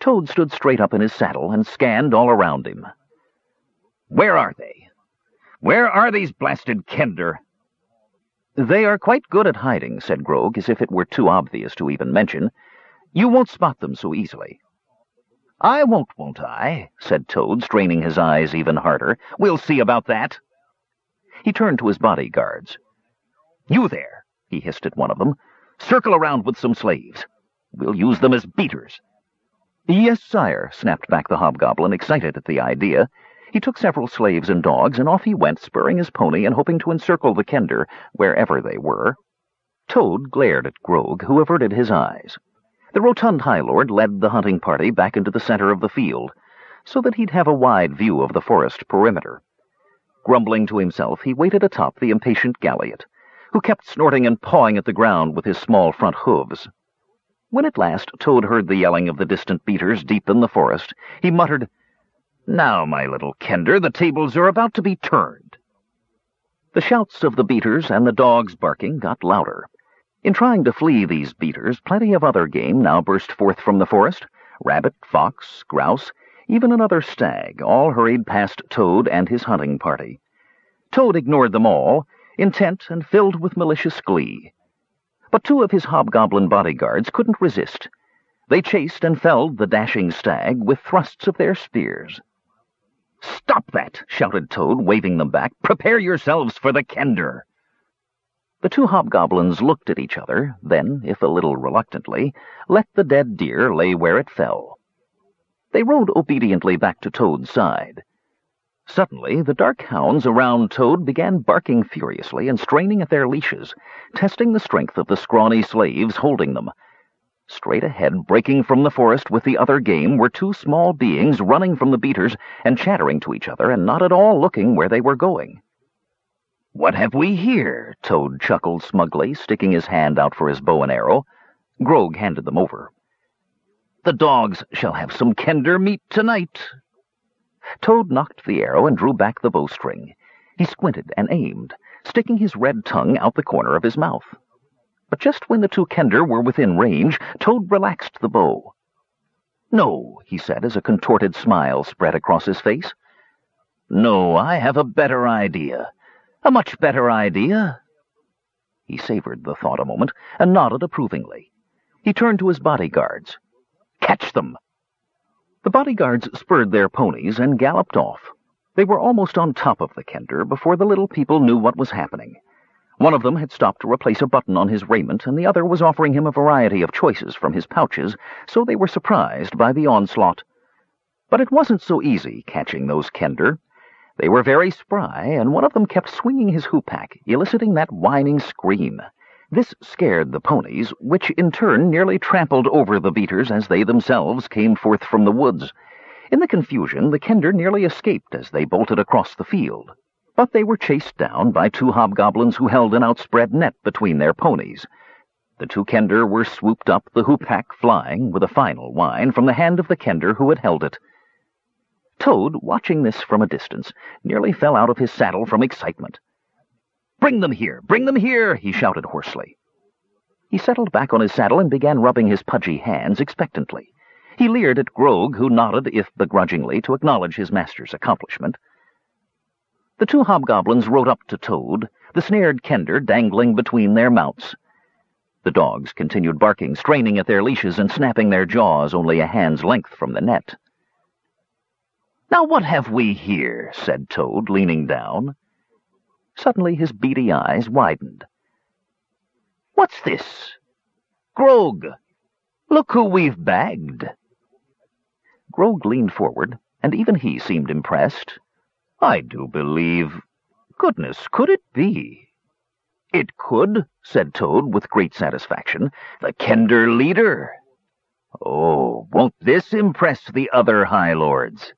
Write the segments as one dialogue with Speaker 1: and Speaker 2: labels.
Speaker 1: Toede stood straight up in his saddle and scanned all around him.
Speaker 2: Where are they? Where are these blasted kender?
Speaker 1: They are quite good at hiding, said Grog, as if it were too obvious to even mention. You won't spot them so easily.
Speaker 2: I won't, won't I? said Toede, straining his eyes even harder. We'll see about that.
Speaker 1: He turned to his bodyguards.
Speaker 2: You there, he hissed at one of them. Circle around with some slaves. We'll use them as beaters.
Speaker 1: Yes, sire, snapped back the hobgoblin, excited at the idea. He took several slaves and dogs, and off he went, spurring his pony and hoping to encircle the kender, wherever they were. Toede glared at Grog, who averted his eyes. The rotund High Lord led the hunting party back into the center of the field, so that he'd have a wide view of the forest perimeter. Grumbling to himself, he waited atop the impatient Galliot, who kept snorting and pawing at the ground with his small front hooves. When at last Toede heard the yelling of the distant beaters deep in the forest, he muttered,
Speaker 2: now, my little Kender, the tables are about to be turned.
Speaker 1: The shouts of the beaters and the dogs barking got louder. In trying to flee these beaters, plenty of other game now burst forth from the forest. Rabbit, fox, grouse, even another stag, all hurried past Toede and his hunting party. Toede ignored them all, intent and filled with malicious glee. But two of his hobgoblin bodyguards couldn't resist. They chased and felled the dashing stag with thrusts of their spears.
Speaker 2: Stop that! shouted Toede, waving them back. Prepare yourselves for the kender!
Speaker 1: The two hobgoblins looked at each other, then, if a little reluctantly, let the dead deer lay where it fell. They rode obediently back to Toede's side. Suddenly, the dark hounds around Toede began barking furiously and straining at their leashes, testing the strength of the scrawny slaves holding them, Straight ahead, breaking from the forest with the other game, were two small beings running from the beaters and chattering to each other and not at all looking where they were going.
Speaker 2: What have we here? Toede chuckled smugly, sticking his hand out for his bow and arrow. Grog handed them over. The dogs shall have some kender meat tonight.
Speaker 1: Toede knocked the arrow and drew back the bowstring. He squinted and aimed, sticking his red tongue out the corner of his mouth. But just when the two Kender were within range, Toede relaxed the bow.
Speaker 2: No, he said as a contorted smile spread across his face. No, I have a better idea. A much better idea.
Speaker 1: He savored the thought a moment and nodded approvingly. He turned to his bodyguards.
Speaker 2: Catch them!
Speaker 1: The bodyguards spurred their ponies and galloped off. They were almost on top of the Kender before the little people knew what was happening. One of them had stopped to replace a button on his raiment, and the other was offering him a variety of choices from his pouches, so they were surprised by the onslaught. But it wasn't so easy catching those kender. They were very spry, and one of them kept swinging his hoopak, eliciting that whining scream. This scared the ponies, which in turn nearly trampled over the beaters as they themselves came forth from the woods. In the confusion, the kender nearly escaped as they bolted across the field but they were chased down by two hobgoblins who held an outspread net between their ponies. The two kender were swooped up, the hoopak flying, with a final whine, from the hand of the kender who had held it. Toede, watching this from a distance, nearly fell out of his saddle from excitement.
Speaker 2: Bring them here! Bring them here! he shouted hoarsely.
Speaker 1: He settled back on his saddle and began rubbing his pudgy hands expectantly. He leered at Grog, who nodded, if begrudgingly, to acknowledge his master's accomplishment. The two hobgoblins rode up to Toede, the snared kender dangling between their mounts. The dogs continued barking, straining at their leashes and snapping their jaws only a hand's length from the net.
Speaker 2: Now what have we here? said Toad, leaning down.
Speaker 1: Suddenly his beady eyes widened.
Speaker 2: What's this? Grog! Look who we've bagged!
Speaker 1: Grog leaned forward, and even he seemed impressed,
Speaker 2: I do believe... Goodness, could it be? It could, said Toede with great satisfaction. The Kender leader. Oh, won't this impress the other High Lords?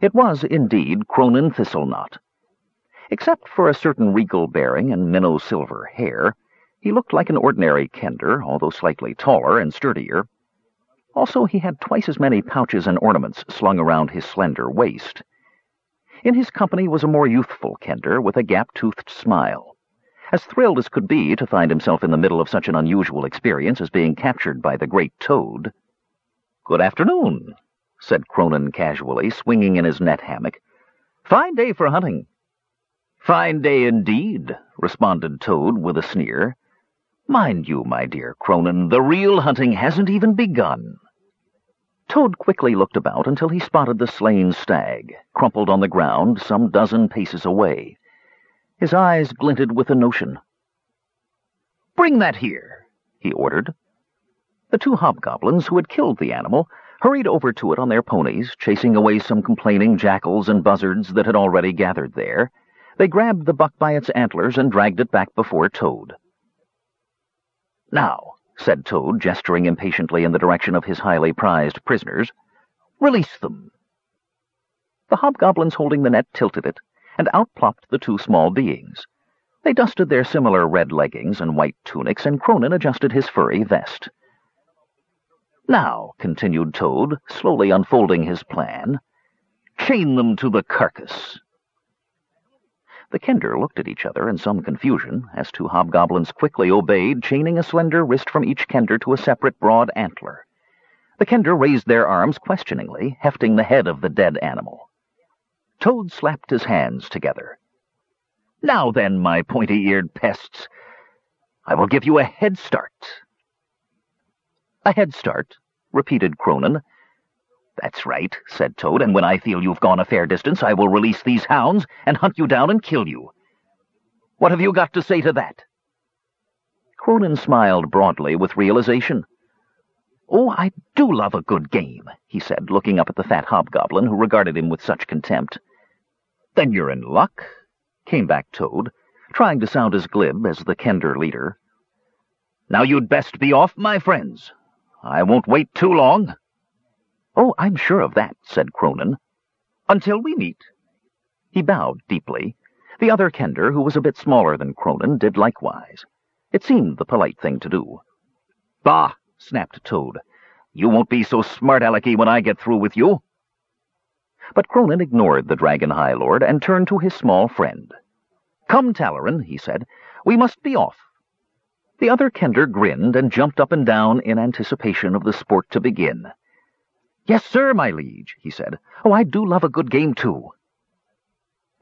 Speaker 1: It was, indeed, Kronin Thistleknot. Except for a certain regal bearing and minnow silver hair, he looked like an ordinary Kender, although slightly taller and sturdier. Also, he had twice as many pouches and ornaments slung around his slender waist. In his company was a more youthful Kender with a gap-toothed smile. As thrilled as could be to find himself in the middle of such an unusual experience as being captured by the great toad.
Speaker 2: Good afternoon, said Kronin casually, swinging in his net hammock. Fine day for hunting. Fine day indeed, responded Toede with a sneer. Mind you, my dear Kronin, the real hunting hasn't even begun. Toede quickly looked about until he spotted the slain stag, crumpled on the ground some dozen paces away. His eyes glinted with a notion. Bring that here, he ordered. The two hobgoblins who had killed the animal hurried over to it on their ponies, chasing away some complaining jackals and buzzards that had already gathered there. They grabbed the buck by its antlers and dragged it back before Toede. Now, said Toede, gesturing impatiently in the direction of his highly prized prisoners, release them. The hobgoblins holding the net tilted it, and out plopped the two small beings. They dusted their similar red leggings and white tunics, and Kronin adjusted his furry vest. Now, continued Toede, slowly unfolding his plan, chain them to the carcass. The kender looked at each other in some confusion, as two hobgoblins quickly obeyed, chaining a slender wrist from each kender to a separate broad antler. The kender raised their arms questioningly, hefting the head of the dead animal. Toede slapped his hands together. Now then, my pointy-eared pests, I will give you a head start. A head start, repeated Kronin. That's right, said Toede, and when I feel you've gone a fair distance, I will release these hounds and hunt you down and kill you. What have you got to say to that? Kronin smiled broadly with realization. Oh, I do love a good game, he said, looking up at the fat hobgoblin, who regarded him with such contempt. Then you're in luck, came back Toede, trying to sound as glib as the Kender leader. Now you'd best be off, my friends. I won't wait too long. Oh, I'm sure of that, said Kronin. Until we meet. He bowed deeply. The other Kender, who was a bit smaller than Kronin, did likewise. It seemed the polite thing to do. Bah, snapped Toede. You won't be so smart-alecky when I get through with you. But Kronin ignored the Dragon High Lord and turned to his small friend. Come, Talaran, he said. We must be off. The other Kender grinned and jumped up and down in anticipation of the sport to begin. Yes, sir, my liege, he said. Oh, I do love a good game, too.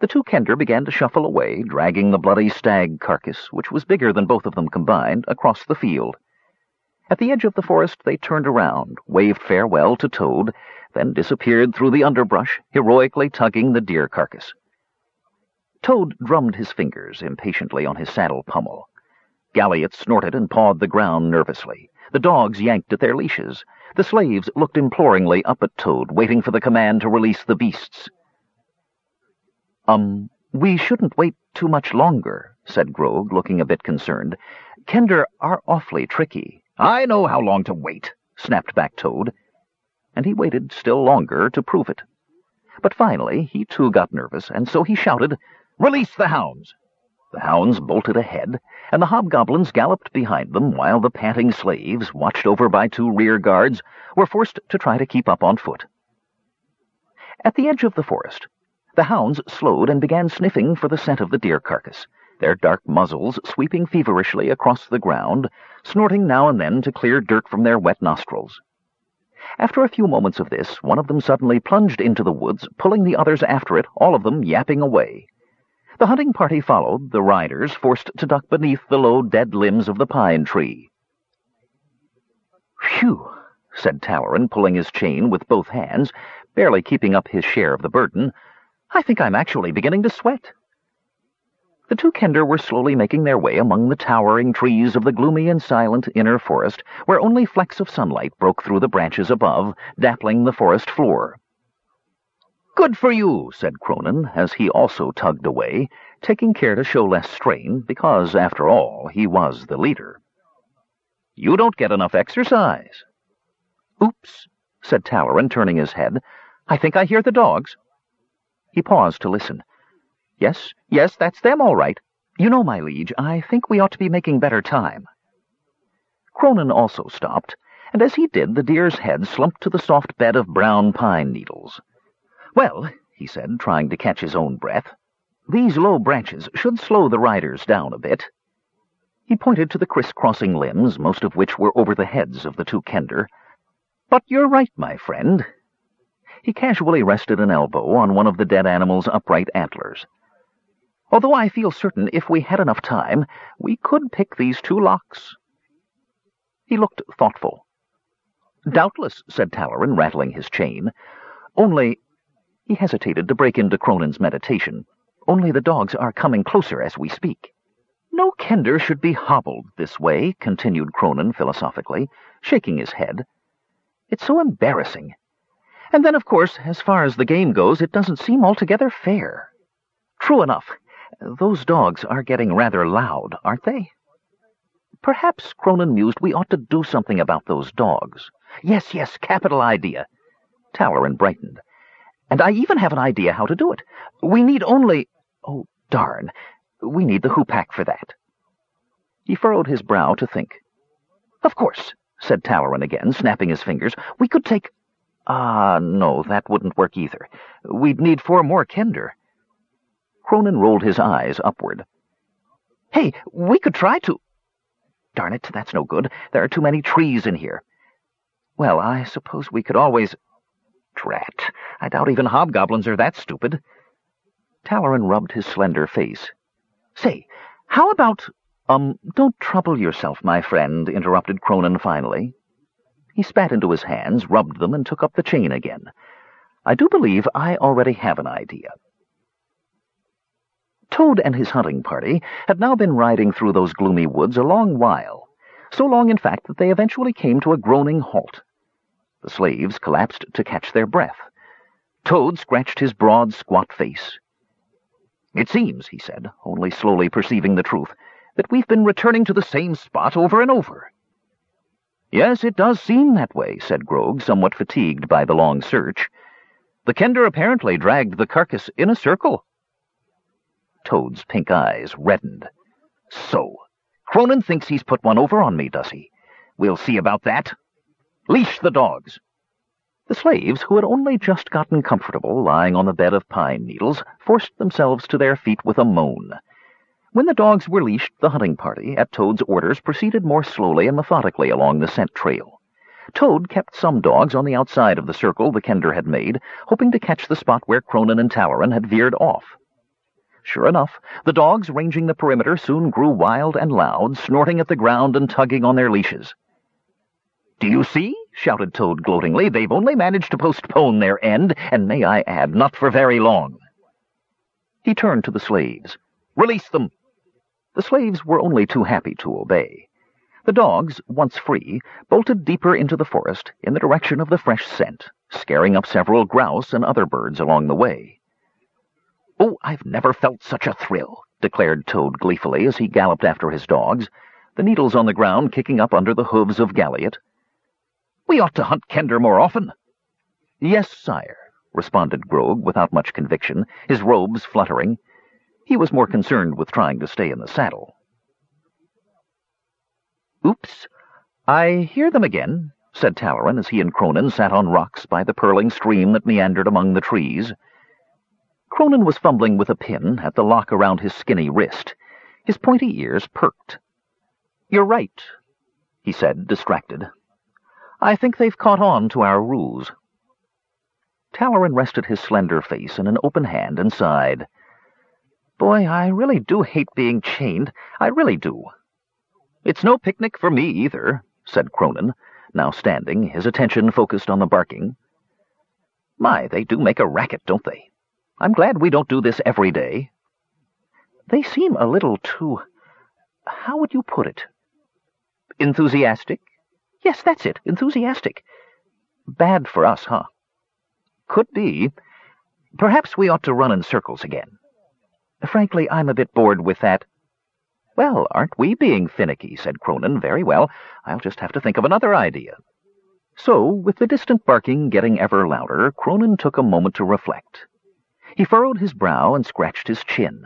Speaker 2: The two Kender began to shuffle away, dragging the bloody stag carcass, which was bigger than both of them combined, across the field. At the edge of the forest they turned around, waved farewell to Toede, then disappeared through the underbrush, heroically tugging the deer carcass. Toede drummed his fingers impatiently on his saddle pommel. Galliot snorted and pawed the ground nervously. The dogs yanked at their leashes. The slaves looked imploringly up at Toede, waiting for the command to release the beasts. Um, we shouldn't wait too much longer, said Grog, looking a bit concerned. Kender are awfully tricky. I know how long to wait, snapped back Toede. And he waited still longer to prove it. But finally he too got nervous, and so he shouted, Release the hounds! The hounds bolted ahead, and the hobgoblins galloped behind them, while the panting slaves, watched over by two rear guards, were forced to try to keep up on foot. At the edge of the forest, the hounds slowed and began sniffing for the scent of the deer carcass, their dark muzzles sweeping feverishly across the ground, snorting now and then to clear dirt from their wet nostrils. After a few moments of this, one of them suddenly plunged into the woods, pulling the others after it, all of them yapping away. The hunting party followed, the riders forced to duck beneath the low dead limbs of the pine tree. Phew, said Talaran, pulling his chain with both hands, barely keeping up his share of the burden. I think I'm actually beginning to sweat. The two Kender were slowly making their way among the towering trees of the gloomy and silent inner forest, where only flecks of sunlight broke through the branches above, dappling the forest floor. Good for you, said Kronin, as he also tugged away, taking care to show less strain, because, after all, he was the leader. You don't get enough exercise. Oops, said Talaran, turning his head. I think I hear the dogs. He paused to listen. Yes, yes, that's them all right. You know, my liege, I think we ought to be making better time. Kronin also stopped, and as he did, the deer's head slumped to the soft bed of brown pine needles. Well, he said, trying to catch his own breath, these low branches should slow the riders down a bit. He pointed to the criss-crossing limbs, most of which were over the heads of the two Kender.
Speaker 1: But you're right, my friend. He casually rested an elbow on one of the dead animal's upright antlers. Although I feel certain if we had enough time, we could pick these two locks. He looked thoughtful. Doubtless, said Talarin, rattling his chain. Only... He hesitated to break into Kronin's meditation. Only the dogs are coming closer as we speak. No kender should be hobbled this way, continued Kronin philosophically, shaking his head. It's so embarrassing. And then, of course, as far as the game goes, it doesn't seem altogether fair. True enough, those dogs are getting rather loud, aren't they? Perhaps, Kronin mused, we ought to do something about those dogs. Yes, yes, capital idea. Talarin brightened. And I even have an idea how to do it. We need only... Oh, darn. We need the hoopak for that. He furrowed his brow to think. Of course, said Talarin again, snapping his fingers. We could take... Ah, no, that wouldn't work either. We'd need four more kender. Kronin rolled his eyes upward. Hey, we could try to... Darn it, that's no good. There are too many trees in here. Well, I suppose we could always... Drat, I doubt even hobgoblins are that stupid. Talarin rubbed his slender face. Say, how about... Um, don't trouble yourself, my friend, interrupted Kronin finally. He spat into his hands, rubbed them, and took up the chain again. I do believe I already have an idea. Toede and his hunting party had now been riding through those gloomy woods a long while, so long, in fact, that they eventually came to a groaning halt. The slaves collapsed to catch their breath. Toede scratched his broad, squat face. It seems, he said, only slowly perceiving the truth, that we've been returning to the same spot over and over. Yes, it does seem that way, said Grog, somewhat fatigued by the long search. The kender apparently dragged the carcass in a circle. Toede's pink eyes reddened. So, Kronin thinks he's put one over on me, does he? We'll see about that. Leash the dogs. The slaves, who had only just gotten comfortable lying on the bed of pine needles, forced themselves to their feet with a moan. When the dogs were leashed, the hunting party, at Toede's orders, proceeded more slowly and methodically along the scent trail. Toede kept some dogs on the outside of the circle the kender had made, hoping to catch the spot where Kronin and Talarin had veered off. Sure enough, the dogs ranging the perimeter soon grew wild and loud, snorting at the ground and tugging on their leashes. Do you see? shouted Toede gloatingly. They've only managed to postpone their end, and may I add, not for very long. He turned to the slaves. Release them! The slaves were only too happy to obey. The dogs, once free, bolted deeper into the forest in the direction of the fresh scent, scaring up several grouse and other birds along the way. Oh, I've never felt such a thrill, declared Toede gleefully as he galloped after his dogs, the needles on the ground kicking up under the hooves of Galliot. We ought to hunt Kender more often. Yes, sire, responded Grog without much conviction, his robes fluttering. He was more concerned with trying to stay in the saddle. Oops, I hear them again, said Talarin as he and Kronin sat on rocks by the purling stream that meandered among the trees. Kronin was fumbling with a pin at the lock around his skinny wrist. His pointy ears perked. You're right, he said, distracted. I think they've caught on to our ruse. Talarin rested his slender face in an open hand and sighed. Boy, I really do hate being chained. I really do. It's no picnic for me, either, said Kronin, now standing, his attention focused on the barking. My, they do make a racket, don't they? I'm glad we don't do this every day. They seem a little too... How would you put it? Enthusiastic? Yes, that's it. Enthusiastic. Bad for us, huh? Could be. Perhaps we ought to run in circles again. Frankly, I'm a bit bored with that. Well, aren't we being finicky, said Kronin. Very well. I'll just have to think of another idea. So, with the distant barking getting ever louder, Kronin took a moment to reflect. He furrowed his brow and scratched his chin.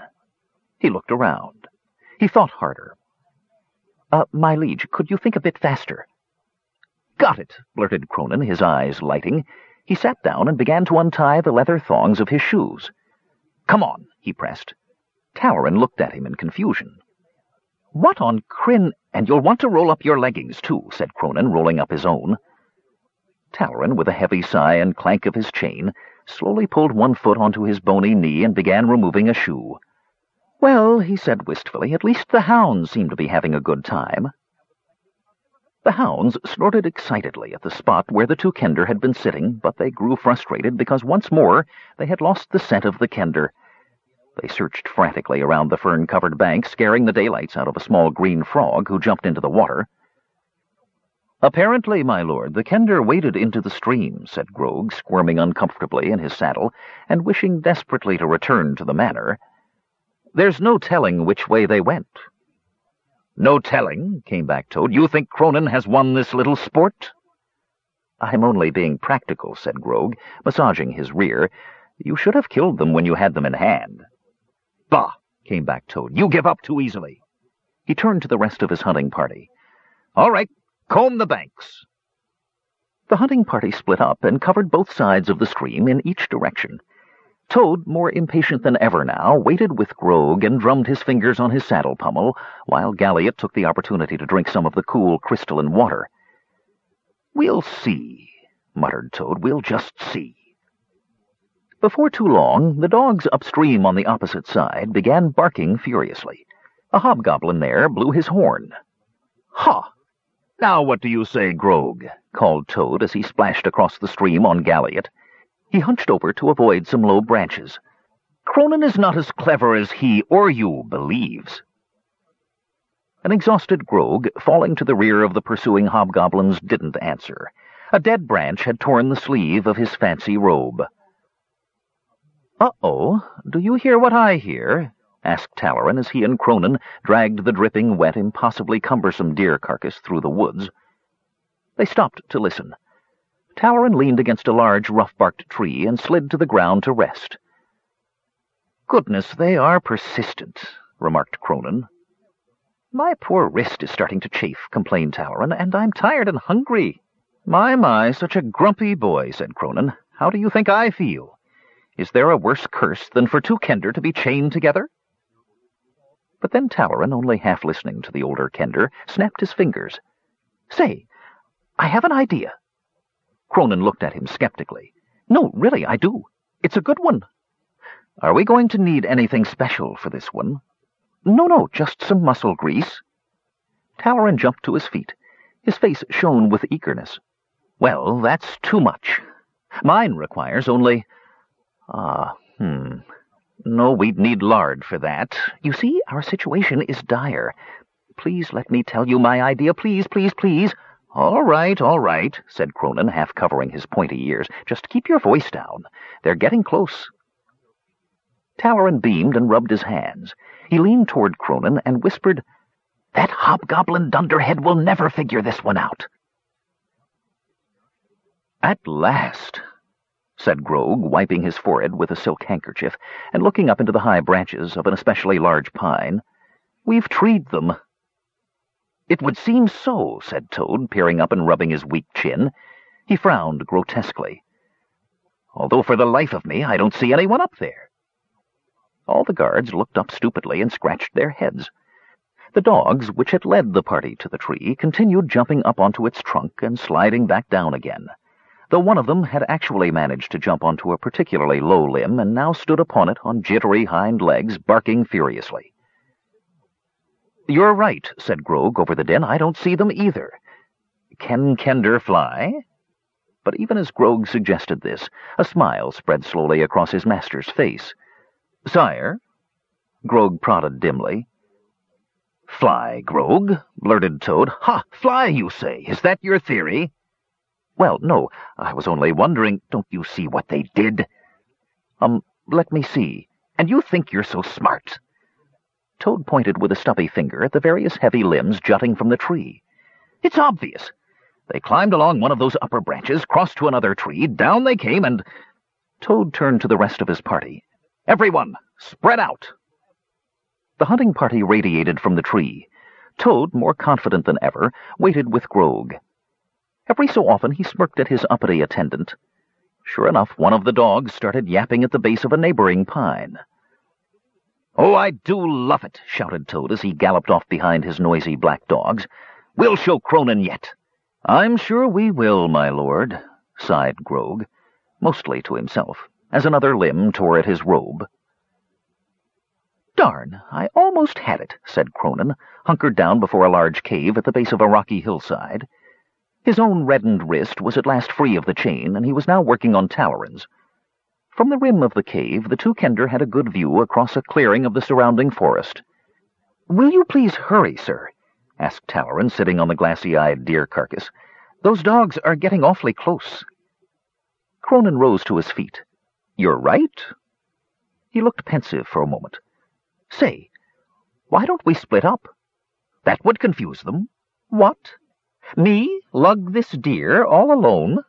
Speaker 1: He looked around. He thought harder. Uh, my liege, could you think a bit faster? Got it, blurted Kronin, his eyes lighting. He sat down and began to untie the leather thongs of his shoes. Come on, he pressed. Talarin looked at him in confusion. What on Krynn... And you'll want to roll up your leggings, too, said Kronin, rolling up his own. Talarin, with a heavy sigh and clank of his chain, slowly pulled one foot onto his bony knee and began removing a shoe. Well, he said wistfully, at least the hounds seem to be having a good time. The hounds snorted excitedly at the spot where the two kender had been sitting, but they grew frustrated because once more they had lost the scent of the kender. They searched frantically around the fern-covered bank, scaring the daylights out of a small green frog who jumped into the water. Apparently, my lord, the kender waded into the stream, said Grog, squirming uncomfortably in his saddle, and wishing desperately to return to the manor. There's no telling which way they went. No telling, came back Toede. You think Kronin has won this little sport? I'm only being practical, said Grog, massaging his rear. You should have killed them when you had them in hand. Bah, came back Toede. You give up too easily. He turned to the rest of his hunting party. All right, comb the banks. The hunting party split up and covered both sides of the stream in each direction. Toede, more impatient than ever now, waited with Grog and drummed his fingers on his saddle pommel, while Galliot took the opportunity to drink some of the cool crystalline water. We'll see, muttered Toede. We'll just see. Before too long, the dogs upstream on the opposite side began barking furiously. A hobgoblin there blew his horn. Ha! Now what do you say, Grog? called Toede as he splashed across the stream on Galliot. He hunched over to avoid some low branches. Kronin is not as clever as he or you believes. An exhausted Grog, falling to the rear of the pursuing hobgoblins, didn't answer. A dead branch had torn the sleeve of his fancy robe. Uh-oh, do you hear what I hear? asked Talarin as he and Kronin dragged the dripping, wet, impossibly cumbersome deer carcass through the woods. They stopped to listen. Talarin leaned against a large, rough-barked tree and slid to the ground to rest. Goodness, they are persistent, remarked Kronin. My poor wrist is starting to chafe, complained Talarin, and I'm tired and hungry. My, my, such a grumpy boy, said Kronin. How do you think I feel? Is there a worse curse than for two Kender to be chained together? But then Talarin, only half listening to the older Kender, snapped his fingers. Say, I have an idea. Kronin looked at him skeptically. No, really, I do. It's a good one. Are we going to need anything special for this one? No, no, just some muscle grease. Talarin jumped to his feet. His face shone with eagerness. Well, that's too much. Mine requires only... Ah, uh, hmm. No, we'd need lard for that. You see, our situation is dire. Please let me tell you my idea. Please, please, please. All right, all right, said Kronin, half covering his pointy ears. Just keep your voice down. They're getting close. Talarin beamed and rubbed his hands. He leaned toward Kronin and whispered, That hobgoblin dunderhead will never figure this one out. At last, said Grog, wiping his forehead with a silk handkerchief and looking up into the high branches of an especially large pine. We've treed them. It would seem so, said Toede, peering up and rubbing his weak chin. He frowned grotesquely. Although for the life of me I don't see anyone up there. All the guards looked up stupidly and scratched their heads. The dogs, which had led the party to the tree, continued jumping up onto its trunk and sliding back down again, though one of them had actually managed to jump onto a particularly low limb and now stood upon it on jittery hind legs, barking furiously. You're right, said Grog over the din. I don't see them either. Can Kender fly? But even as Grog suggested this, a smile spread slowly across his master's face. Sire? Grog prodded dimly. Fly, Grog, blurted Toede. Ha! Fly, you say? Is that your theory? Well, no, I was only wondering. Don't you see what they did? Um, let me see. And you think you're so smart. Toede pointed with a stubby finger at the various heavy limbs jutting from the tree. It's obvious. They climbed along one of those upper branches, crossed to another tree, down they came, and... Toede turned to the rest of his party. Everyone, spread out! The hunting party radiated from the tree. Toede, more confident than ever, waited with Grog. Every so often he smirked at his uppity attendant. Sure enough, one of the dogs started yapping at the base of a neighboring pine. Oh, I do love it, shouted Toede as he galloped off behind his noisy black dogs. We'll show Kronin yet. I'm sure we will, my lord, sighed Grog, mostly to himself, as another limb tore at his robe. Darn, I almost had it, said Kronin, hunkered down before a large cave at the base of a rocky hillside. His own reddened wrist was at last free of the chain, and he was now working on Talarin's. From the rim of the cave, the two Kender had a good view across a clearing of the surrounding forest. "'Will you please hurry, sir?' asked Talarin, sitting on the glassy-eyed deer carcass. "'Those dogs are getting awfully close.' Kronin rose to his feet. "'You're right.' He looked pensive for a moment. "'Say, why don't we split up?' "'That would confuse them.' "'What? Me lug this deer all alone?'